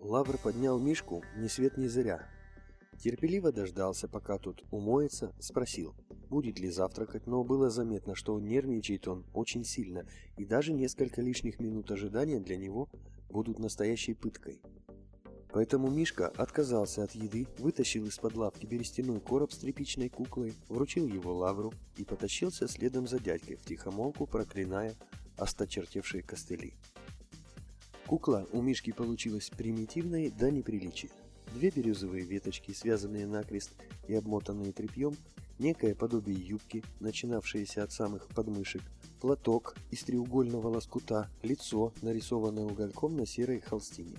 Лавр поднял Мишку ни свет ни заря. Терпеливо дождался, пока тот умоется, спросил, будет ли завтракать, но было заметно, что нервничает он очень сильно, и даже несколько лишних минут ожидания для него будут настоящей пыткой. Поэтому Мишка отказался от еды, вытащил из-под лавки берестяной короб с тряпичной куклой, вручил его лавру и потащился следом за дядькой, втихомолку проклиная осточертевшие костыли. Кукла у Мишки получилась примитивной до неприличия. Две бирюзовые веточки, связанные накрест и обмотанные тряпьем, некое подобие юбки, начинавшееся от самых подмышек, платок из треугольного лоскута, лицо, нарисованное угольком на серой холстине.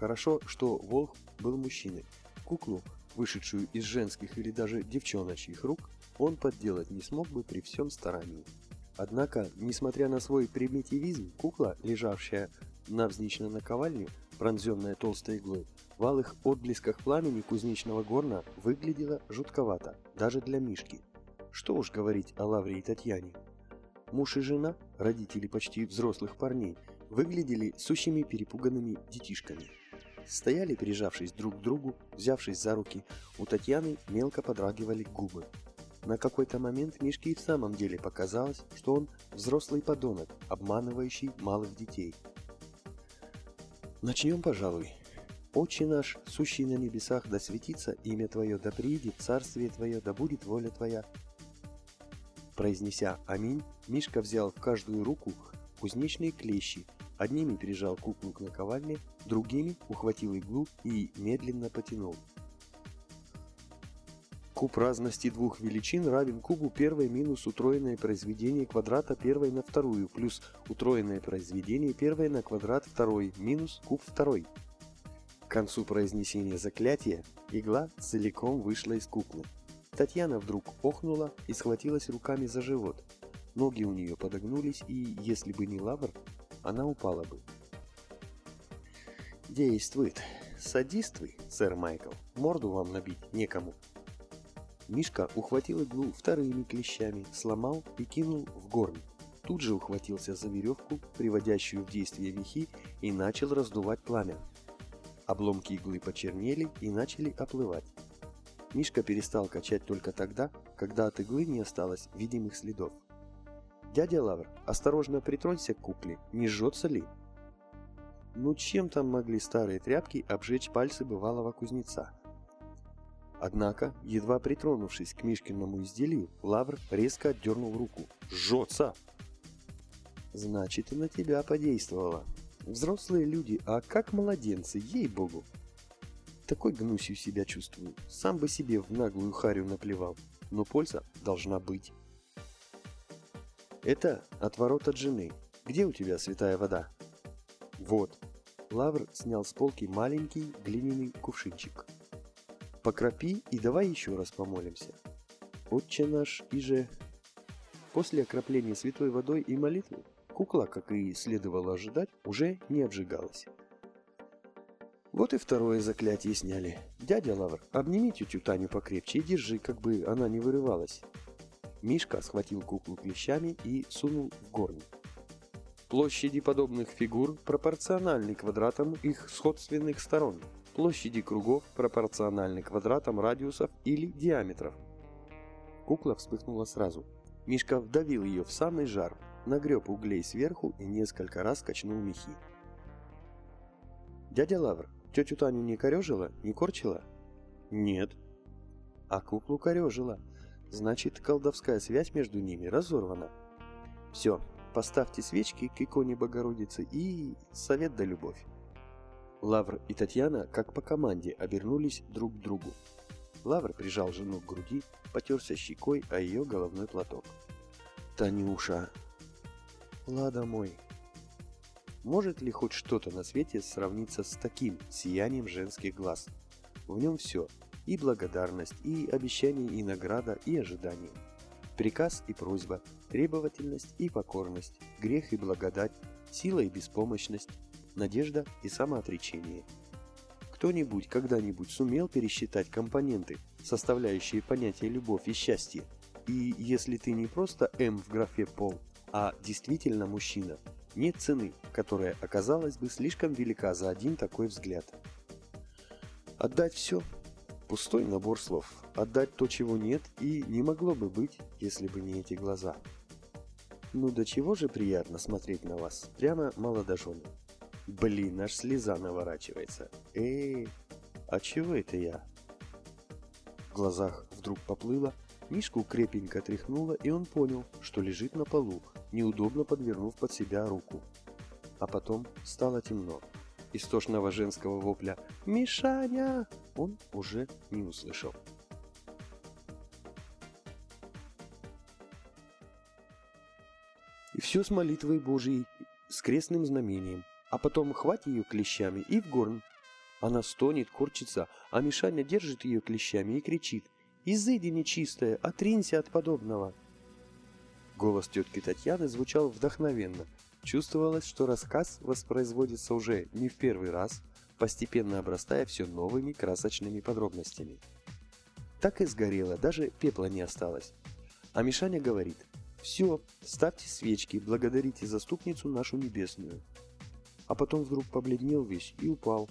Хорошо, что Волх был мужчиной. Куклу, вышедшую из женских или даже девчоночьих рук, он подделать не смог бы при всем старании. Однако, несмотря на свой примитивизм, кукла, лежавшая навзничь на наковальню, пронзенная толстой иглой, в алых отблесках пламени кузнечного горна выглядела жутковато, даже для Мишки. Что уж говорить о Лавре и Татьяне. Муж и жена, родители почти взрослых парней, выглядели сущими перепуганными детишками. Стояли, прижавшись друг к другу, взявшись за руки, у Татьяны мелко подрагивали губы. На какой-то момент Мишке и в самом деле показалось, что он взрослый подонок, обманывающий малых детей. Начнем, пожалуй. Отче наш, сущий на небесах, да светится имя Твое, да приедет царствие Твое, да будет воля Твоя. Произнеся «Аминь», Мишка взял в каждую руку кузнечные клещи Одними прижал куклу к наковальне, другими ухватил иглу и медленно потянул. Куб разности двух величин равен кубу первой минус утроенное произведение квадрата первой на вторую плюс утроенное произведение первой на квадрат второй минус куб второй. К концу произнесения заклятия игла целиком вышла из куклы. Татьяна вдруг охнула и схватилась руками за живот. Ноги у нее подогнулись, и, если бы не лавр, она упала бы. «Действует. Садист вы, сэр Майкл. Морду вам набить некому». Мишка ухватил иглу вторыми клещами, сломал и кинул в горн. Тут же ухватился за веревку, приводящую в действие вихи, и начал раздувать пламя. Обломки иглы почернели и начали оплывать. Мишка перестал качать только тогда, когда от иглы не осталось видимых следов. «Дядя Лавр, осторожно притронься к кукле, не жжется ли?» Ну чем там могли старые тряпки обжечь пальцы бывалого кузнеца? Однако, едва притронувшись к Мишкиному изделию, Лавр резко отдернул руку. «Жжется!» «Значит, и на тебя подействовало. Взрослые люди, а как младенцы, ей-богу!» Такой гнусью себя чувствую. Сам бы себе в наглую харю наплевал. Но польза должна быть. Это отворот от жены. Где у тебя святая вода? Вот. Лавр снял с полки маленький глиняный кувшинчик. Покропи и давай еще раз помолимся. Отче наш, и же... После окропления святой водой и молитвы кукла, как и следовало ожидать, уже не обжигалась. Вот и второе заклятие сняли. Дядя Лавр, обними тетю Таню покрепче и держи, как бы она не вырывалась. Мишка схватил куклу клещами и сунул в горн. Площади подобных фигур пропорциональны квадратам их сходственных сторон. Площади кругов пропорциональны квадратам радиусов или диаметров. Кукла вспыхнула сразу. Мишка вдавил ее в самый жар, нагреб углей сверху и несколько раз качнул мехи. «Дядя Лавр, тетю Таню не корежила, не корчила?» «Нет». «А куклу корежила. Значит, колдовская связь между ними разорвана. Все, поставьте свечки к иконе Богородицы и совет да любовь. Лавр и Татьяна, как по команде, обернулись друг к другу. Лавр прижал жену к груди, потерся щекой о ее головной платок. «Танюша!» «Лада мой!» Может ли хоть что-то на свете сравниться с таким сиянием женских глаз? В нем все и благодарность, и обещание, и награда, и ожидание. Приказ и просьба, требовательность и покорность, грех и благодать, сила и беспомощность, надежда и самоотречение. Кто-нибудь когда-нибудь сумел пересчитать компоненты, составляющие понятие любовь и счастье? И если ты не просто М в графе пол, а действительно мужчина, нет цены, которая оказалась бы слишком велика за один такой взгляд. Отдать все? Пустой набор слов. Отдать то, чего нет и не могло бы быть, если бы не эти глаза. Ну до чего же приятно смотреть на вас, прямо молодожены. Блин, аж слеза наворачивается. Эй, а чего это я? В глазах вдруг поплыло, Мишку крепенько тряхнуло, и он понял, что лежит на полу, неудобно подвернув под себя руку. А потом стало темно. Истошного женского вопля «Мишаня!» он уже не услышал. И все с молитвой Божией, с крестным знамением, а потом хвать ее клещами и в горн. Она стонет, корчится, а Мишаня держит ее клещами и кричит «Изыди нечистая, отринься от подобного!» Голос тетки Татьяны звучал вдохновенно. Чувствовалось, что рассказ воспроизводится уже не в первый раз, постепенно обрастая все новыми красочными подробностями. Так и сгорело, даже пепла не осталось. А Мишаня говорит, «Все, ставьте свечки, благодарите заступницу нашу небесную». А потом вдруг побледнел весь и упал.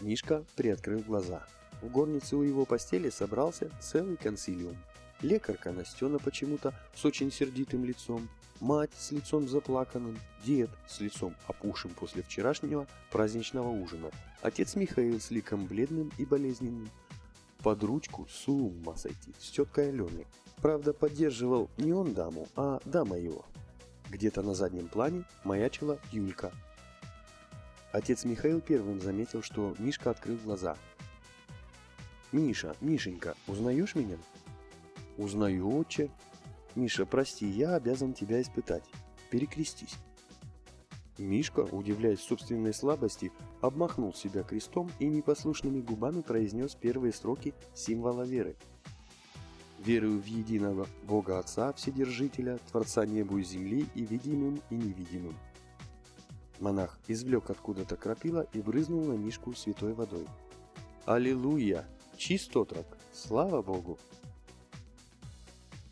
Мишка приоткрыл глаза. В горнице у его постели собрался целый консилиум. Лекарка Настена почему-то с очень сердитым лицом, мать с лицом заплаканным, дед с лицом опухшим после вчерашнего праздничного ужина, отец Михаил с ликом бледным и болезненным, под ручку с ума сойти с теткой Аленой. Правда, поддерживал не он даму, а дама его. Где-то на заднем плане маячила Юлька. Отец Михаил первым заметил, что Мишка открыл глаза. «Миша, Мишенька, узнаешь меня?» «Узнаю, отче». «Миша, прости, я обязан тебя испытать. Перекрестись». Мишка, удивляясь собственной слабости, обмахнул себя крестом и непослушными губами произнес первые строки символа веры. «Верую в единого Бога Отца, Вседержителя, Творца небу и земли, и видимым, и невидимым». Монах извлек откуда-то крапила и брызнул на Мишку святой водой. «Аллилуйя! Чист отрок! Слава Богу!»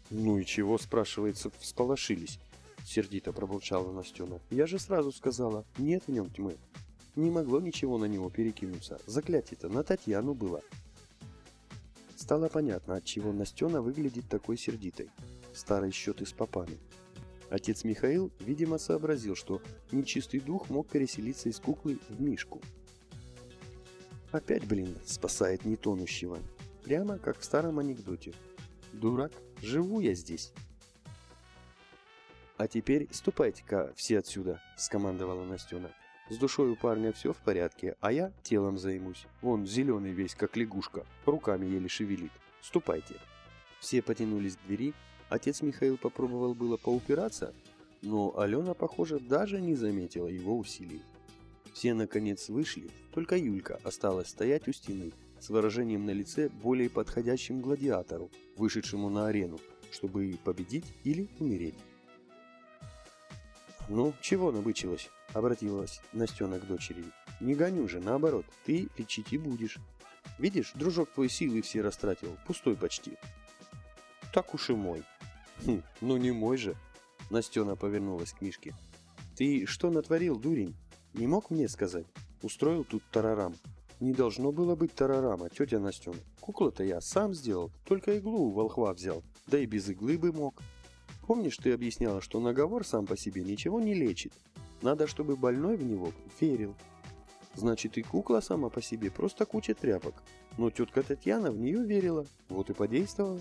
«Ну и чего, спрашивается, всполошились?» Сердито пробурчала Настена. «Я же сразу сказала, нет в нем тьмы. Не могло ничего на него перекинуться. Заклятие-то на Татьяну было». Стало понятно, отчего Настена выглядит такой сердитой. Старый счет с попами. Отец Михаил, видимо, сообразил, что нечистый дух мог переселиться из куклы в Мишку. Опять, блин, спасает нетонущего. Прямо как в старом анекдоте. Дурак, живу я здесь. А теперь ступайте-ка все отсюда, скомандовала Настена. С душой у парня все в порядке, а я телом займусь. Вон зеленый весь, как лягушка, руками еле шевелит. Ступайте. Все потянулись к двери. Отец Михаил попробовал было поупираться, но Алена, похоже, даже не заметила его усилий. Все, наконец, вышли, только Юлька осталась стоять у стены, с выражением на лице более подходящим гладиатору, вышедшему на арену, чтобы победить или умереть. «Ну, чего набычилась?» — обратилась Настена к дочери. «Не гоню же, наоборот, ты лечить и будешь. Видишь, дружок твой силы все растратил, пустой почти». «Так уж и мой». «Хм, ну не мой же». Настена повернулась к Мишке. «Ты что натворил, дурень? Не мог мне сказать? Устроил тут тарарам. Не должно было быть тарарама, тетя Настена. Куклу-то я сам сделал, только иглу у волхва взял, да и без иглы бы мог. Помнишь, ты объясняла, что наговор сам по себе ничего не лечит? Надо, чтобы больной в него верил. Значит, и кукла сама по себе просто куча тряпок. Но тетка Татьяна в нее верила, вот и подействовала.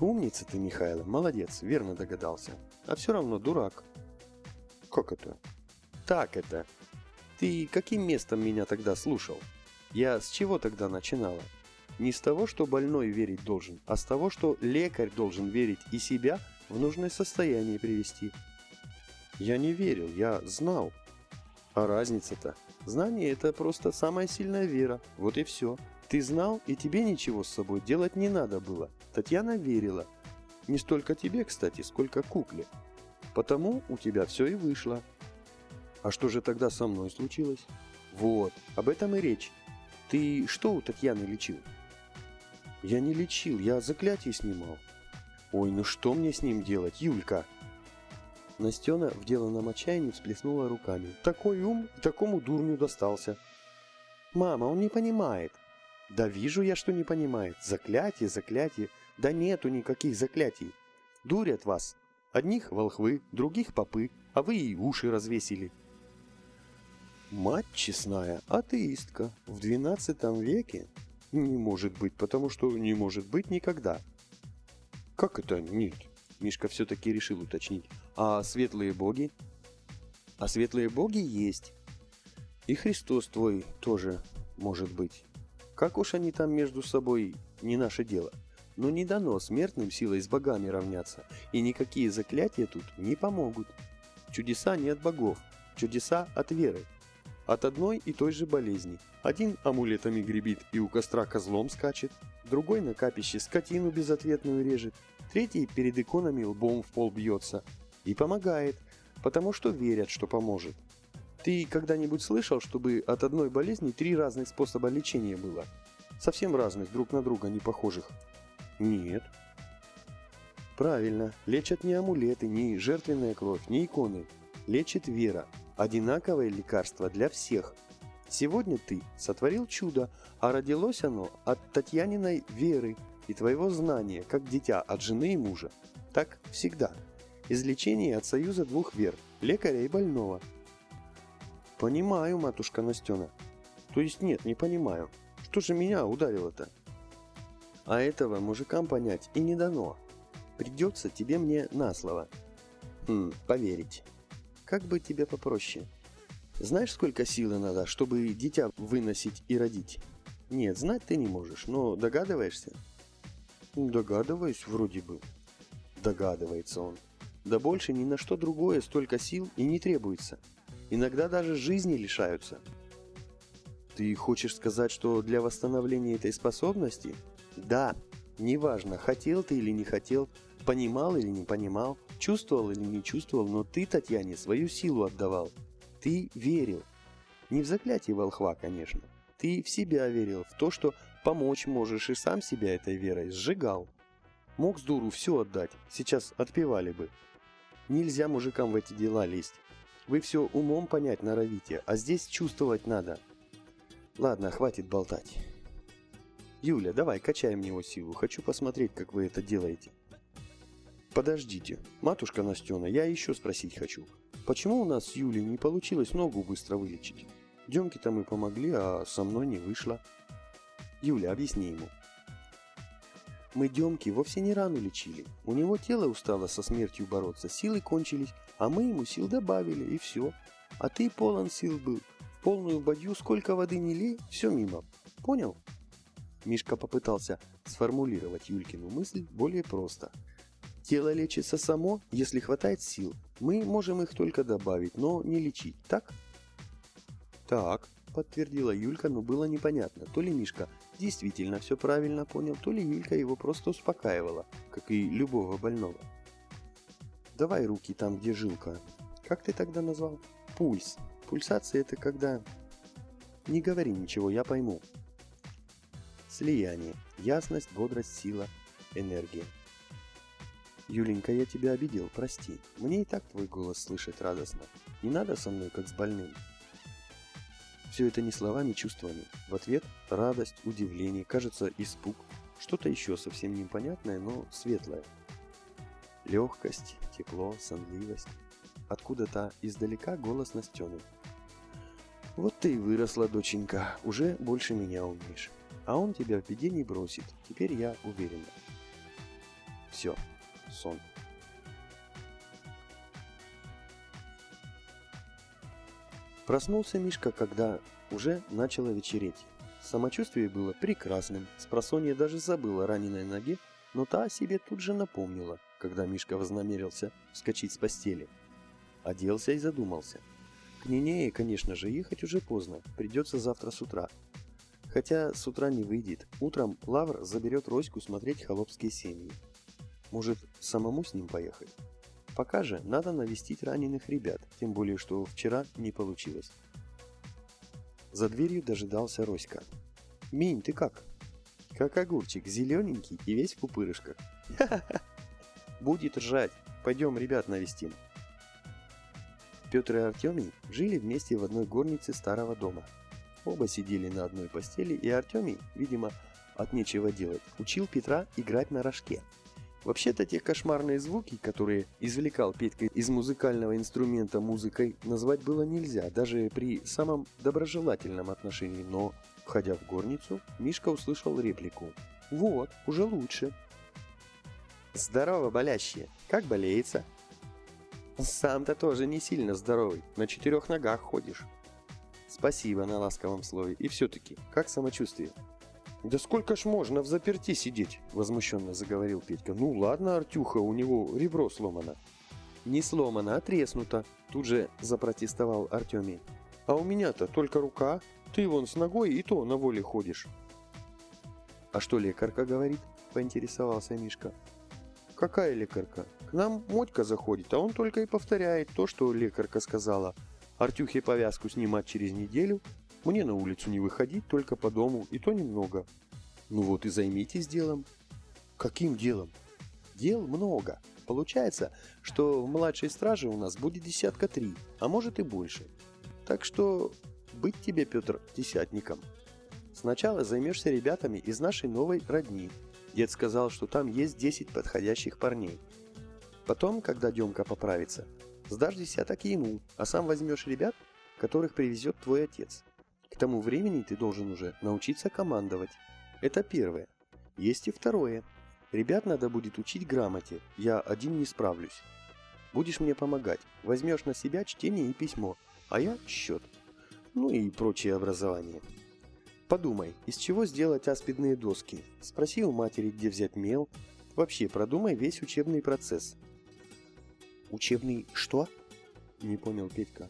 Умница ты, Михайло, молодец, верно догадался. А все равно дурак. Как это? Так это. Ты каким местом меня тогда слушал? Я с чего тогда начинала? Не с того, что больной верить должен, а с того, что лекарь должен верить и себя в нужное состояние привести. Я не верил, я знал. А разница-то? Знание – это просто самая сильная вера, вот и все. Ты знал, и тебе ничего с собой делать не надо было. Татьяна верила. Не столько тебе, кстати, сколько кукле. Потому у тебя все и вышло. А что же тогда со мной случилось? Вот, об этом и речь. Ты что у Татьяны лечил? Я не лечил, я заклятие снимал. Ой, ну что мне с ним делать, Юлька? Настена в деланном отчаянии всплеснула руками. Такой ум такому дурню достался. Мама, он не понимает. Да вижу я, что не понимает. Заклятие, заклятие. Да нету никаких заклятий. Дурят вас. Одних волхвы, других попы, а вы и уши развесили. Мать честная, атеистка, в двенадцатом веке? Не может быть, потому что не может быть никогда. Как это нет? Мишка все-таки решил уточнить. А светлые боги? А светлые боги есть. И Христос твой тоже может быть. Как уж они там между собой, не наше дело. Но не дано смертным силой с богами равняться, и никакие заклятия тут не помогут. Чудеса не от богов, чудеса от веры. От одной и той же болезни. Один амулетами гребит и у костра козлом скачет, другой на капище скотину безответную режет, третий перед иконами лбом в пол бьется. И помогает, потому что верят, что поможет. Ты когда-нибудь слышал, чтобы от одной болезни три разных способа лечения было? Совсем разных, друг на друга не похожих. Нет. Правильно, лечат не амулеты, не жертвенная кровь, не иконы. Лечит вера. Одинаковое лекарство для всех. Сегодня ты сотворил чудо, а родилось оно от Татьяниной веры и твоего знания, как дитя от жены и мужа. Так всегда. Излечение от союза двух вер, лекаря и больного. Понимаю, матушка Настена. То есть нет, не понимаю. Что же меня ударило-то? А этого мужикам понять и не дано. Придется тебе мне на слово. Хм, поверить. Как бы тебе попроще? Знаешь, сколько силы надо, чтобы дитя выносить и родить? Нет, знать ты не можешь, но догадываешься? Догадываюсь, вроде бы. Догадывается он. Да больше ни на что другое столько сил и не требуется. Иногда даже жизни лишаются. Ты хочешь сказать, что для восстановления этой способности – да, неважно, хотел ты или не хотел, понимал или не понимал, чувствовал или не чувствовал, но ты, Татьяне, свою силу отдавал. Ты верил. Не в заклятие волхва, конечно. Ты в себя верил, в то, что помочь можешь, и сам себя этой верой сжигал. Мог с дуру все отдать, сейчас отпевали бы. Нельзя мужикам в эти дела лезть. Вы все умом понять норовите, а здесь чувствовать надо. Ладно, хватит болтать. «Юля, давай, качай мне его силу. Хочу посмотреть, как вы это делаете». «Подождите, матушка Настена, я еще спросить хочу. Почему у нас с Юлей не получилось ногу быстро вылечить? Демке-то мы помогли, а со мной не вышло». «Юля, объясни ему». «Мы Демки вовсе не рану лечили. У него тело устало со смертью бороться, силы кончились, а мы ему сил добавили, и все. А ты полон сил был. В полную бадью сколько воды не лей, все мимо. Понял?» Мишка попытался сформулировать Юлькину мысль более просто. Тело лечится само, если хватает сил. Мы можем их только добавить, но не лечить, так? Так, подтвердила Юлька, но было непонятно, то ли Мишка действительно все правильно понял, то ли Юлька его просто успокаивала, как и любого больного. Давай руки там, где жилка. Как ты тогда назвал? Пульс. Пульсация это когда... Не говори ничего, я пойму. Слияние. Ясность, бодрость, сила, энергия. Юленька, я тебя обидел, прости. Мне и так твой голос слышать радостно. Не надо со мной, как с больным. Все это не словами, чувствами. В ответ радость, удивление, кажется, испуг. Что-то еще совсем непонятное, но светлое. Легкость, тепло, сонливость. Откуда-то издалека голос Настены. Вот ты и выросла, доченька, уже больше меня умеешь. А он тебя в беде не бросит, теперь я уверена. Все, сон. Проснулся Мишка, когда уже начало вечереть. Самочувствие было прекрасным, с просонья даже забыла раненой ноге, но та о себе тут же напомнила, когда Мишка вознамерился вскочить с постели. Оделся и задумался. К Нинее, конечно же, ехать уже поздно, придется завтра с утра, Хотя с утра не выйдет. Утром Лавр заберет Роську смотреть холопские семьи. Может, самому с ним поехать? Пока же надо навестить раненых ребят, тем более, что вчера не получилось. За дверью дожидался Роська. «Минь, ты как?» «Как огурчик, зелененький и весь в пупырышках». «Ха-ха-ха!» «Будет ржать. Пойдем ребят навестим». Петр и Артемий жили вместе в одной горнице старого дома. Оба сидели на одной постели, и Артемий, видимо, от нечего делать, учил Петра играть на рожке. Вообще-то те кошмарные звуки, которые извлекал Петька из музыкального инструмента музыкой, назвать было нельзя, даже при самом доброжелательном отношении, но, входя в горницу, Мишка услышал реплику «Вот, уже лучше». «Здорово, болящие! Как болеется?» Сам-то тоже не сильно здоровый, на четырех ногах ходишь. Спасибо на ласковом слове. И все-таки, как самочувствие? Да сколько ж можно в заперти сидеть? Возмущенно заговорил Петька. Ну ладно, Артюха, у него ребро сломано. Не сломано, а треснуто. Тут же запротестовал Артемий. А у меня-то только рука. Ты вон с ногой и то на воле ходишь. А что лекарка говорит? Поинтересовался Мишка. Какая лекарка? К нам Мотька заходит, а он только и повторяет то, что лекарка сказала. Артюхе повязку снимать через неделю, мне на улицу не выходить, только по дому, и то немного. Ну вот и займитесь делом. Каким делом? Дел много. Получается, что в младшей страже у нас будет десятка три, а может и больше. Так что быть тебе, Петр, десятником. Сначала займешься ребятами из нашей новой родни, Дед сказал, что там есть 10 подходящих парней. Потом, когда Демка поправится, сдашь десяток ему, а сам возьмешь ребят, которых привезет твой отец. Тому времени ты должен уже научиться командовать. Это первое. Есть и второе. Ребят надо будет учить грамоте, я один не справлюсь. Будешь мне помогать, возьмешь на себя чтение и письмо, а я счет. Ну и прочее образование. Подумай, из чего сделать аспидные доски? Спроси у матери, где взять мел. Вообще, продумай весь учебный процесс. Учебный что? Не понял Петька.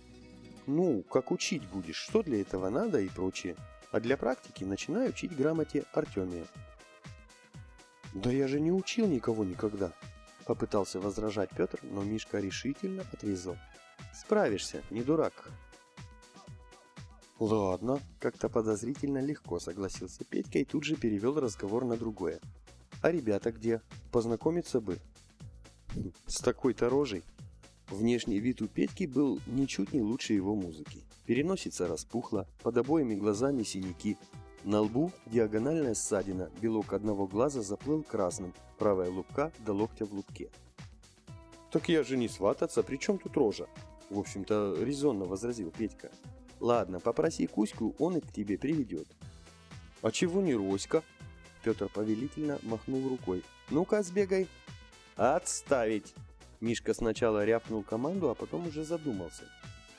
Ну, как учить будешь, что для этого надо и прочее. А для практики начинай учить грамоте Артемия. Да я же не учил никого никогда. Попытался возражать Петр, но Мишка решительно отрезал. Справишься, не дурак. «Ладно», — как-то подозрительно легко согласился Петька и тут же перевел разговор на другое. «А ребята где? Познакомиться бы». С такой-то рожей. Внешний вид у Петьки был ничуть не лучше его музыки. Переносица распухла, под обоими глазами синяки. На лбу диагональная ссадина, белок одного глаза заплыл красным, правая лупка до локтя в лупке. «Так я же не свататься, при чем тут рожа?» В общем-то, резонно возразил Петька. Ладно, попроси Кузьку, он и к тебе приведет. А чего не Роська? Петр повелительно махнул рукой. Ну-ка, сбегай. Отставить! Мишка сначала рявкнул команду, а потом уже задумался.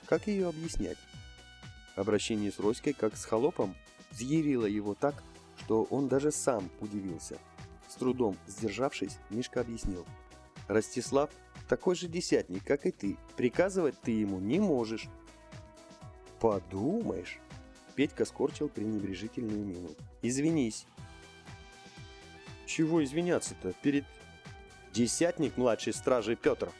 Как ее объяснять? Обращение с Роськой, как с холопом, взъярило его так, что он даже сам удивился. С трудом сдержавшись, Мишка объяснил. «Ростислав такой же десятник, как и ты. Приказывать ты ему не можешь. Подумаешь. Петька скорчил пренебрежительную мину. Извинись. Чего извиняться-то? Перед... Десятник младшей стражи Петр.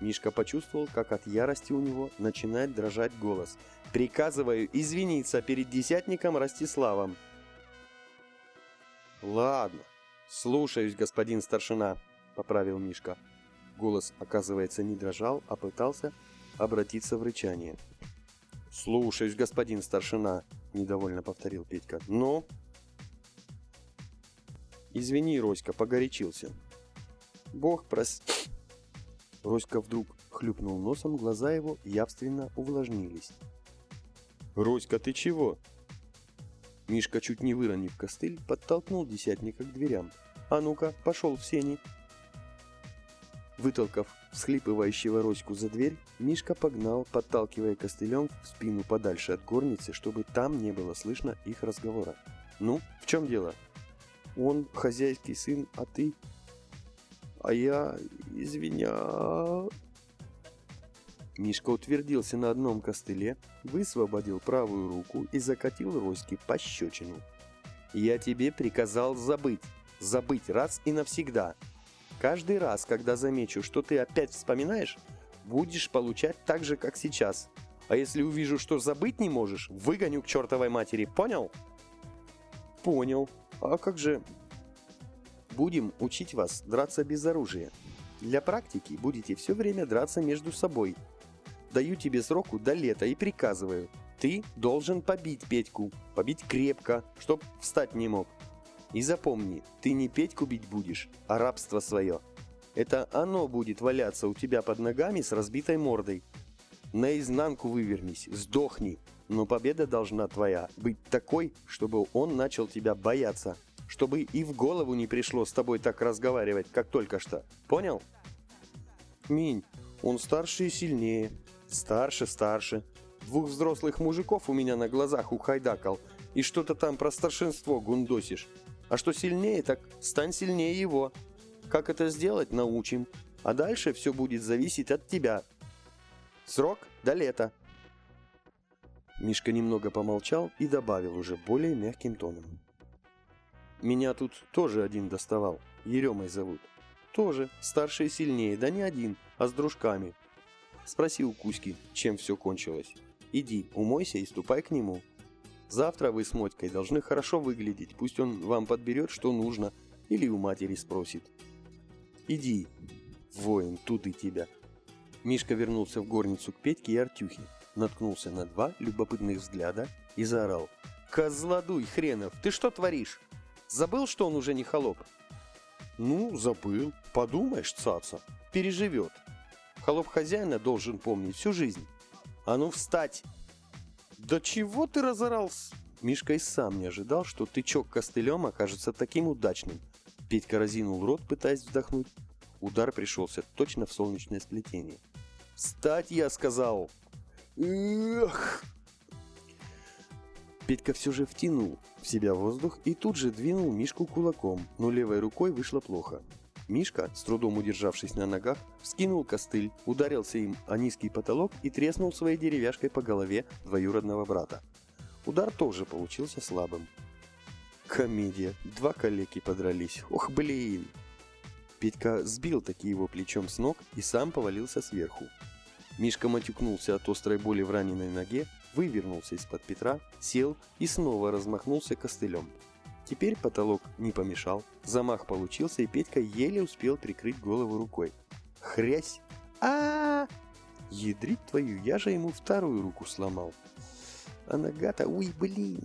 Мишка почувствовал, как от ярости у него начинает дрожать голос. «Приказываю извиниться перед десятником Ростиславом». «Ладно, слушаюсь, господин старшина», — поправил Мишка. Голос, оказывается, не дрожал, а пытался обратиться в рычание. «Слушаюсь, господин старшина», — недовольно повторил Петька. «Ну?» «Извини, Роська, погорячился». «Бог прос...» Роська вдруг хлюпнул носом, глаза его явственно увлажнились. «Роська, ты чего?» Мишка, чуть не выронив костыль, подтолкнул десятника к дверям. «А ну-ка, пошел в сени!» Вытолкав всхлипывающего Роську за дверь, Мишка погнал, подталкивая костылем в спину подальше от горницы, чтобы там не было слышно их разговора. «Ну, в чем дело?» «Он хозяйский сын, а ты...» «А я... извиня...» Мишка утвердился на одном костыле, высвободил правую руку и закатил Роське пощечину. «Я тебе приказал забыть. Забыть раз и навсегда. Каждый раз, когда замечу, что ты опять вспоминаешь, будешь получать так же, как сейчас. А если увижу, что забыть не можешь, выгоню к чертовой матери, понял? Понял. А как же... Будем учить вас драться без оружия. Для практики будете все время драться между собой. даю тебе сроку до лета и приказываю. Ты должен побить Петьку, побить крепко, чтоб встать не мог. И запомни, ты не Петьку бить будешь, а рабство свое. Это оно будет валяться у тебя под ногами с разбитой мордой. Наизнанку вывернись, сдохни, но победа должна твоя быть такой, чтобы он начал тебя бояться, чтобы и в голову не пришло с тобой так разговаривать, как только что. Понял? Минь, он старше и сильнее. Старше, старше. Двух взрослых мужиков у меня на глазах ухайдакал, и что-то там про старшинство гундосишь. А что сильнее, так стань сильнее его. Как это сделать, научим. А дальше все будет зависеть от тебя. Срок до лета. Мишка немного помолчал и добавил уже более мягким тоном. Меня тут тоже один доставал. Еремой зовут. Тоже старше и сильнее, да не один, а с дружками. Спроси у Кузьки, чем все кончилось. Иди, умойся и ступай к нему. Завтра вы с Мотькой должны хорошо выглядеть, пусть он вам подберет, что нужно, или у матери спросит. Иди, воин, туды тебя. Мишка вернулся в горницу к Петьке и Артюхе, наткнулся на два любопытных взгляда и заорал. «Козлодуй хренов, ты что творишь? Забыл, что он уже не холоп?» «Ну, забыл. Подумаешь, цаца, переживет. Холоп хозяина должен помнить всю жизнь. А ну встать!» «Да чего ты разорался?» Мишка и сам не ожидал, что тычок костылем окажется таким удачным. Петька разинул рот, пытаясь вздохнуть. Удар пришелся точно в солнечное сплетение. «Встать, я сказал!» «Эх!» Петька все же втянул в себя воздух и тут же двинул Мишку кулаком, но левой рукой вышло плохо. Мишка, с трудом удержавшись на ногах, вскинул костыль, ударился им о низкий потолок и треснул своей деревяшкой по голове двоюродного брата. Удар тоже получился слабым. Комедия. Два калеки подрались. Ох, блин! Петька сбил таки его плечом с ног и сам повалился сверху. Мишка матюкнулся от острой боли в раненой ноге, вывернулся из-под Петра, сел и снова размахнулся костылем. Теперь потолок не помешал, замах получился, и Петька еле успел прикрыть голову рукой. Хрясь! а, -а, -а! Ядрить твою, я же ему вторую руку сломал. А нога-то, уй, блин!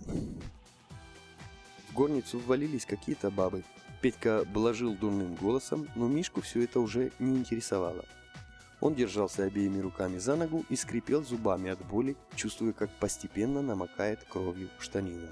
В горницу ввалились какие-то бабы. Петька блажил дурным голосом, но Мишку все это уже не интересовало. Он держался обеими руками за ногу и скрипел зубами от боли, чувствуя, как постепенно намокает кровью штанина.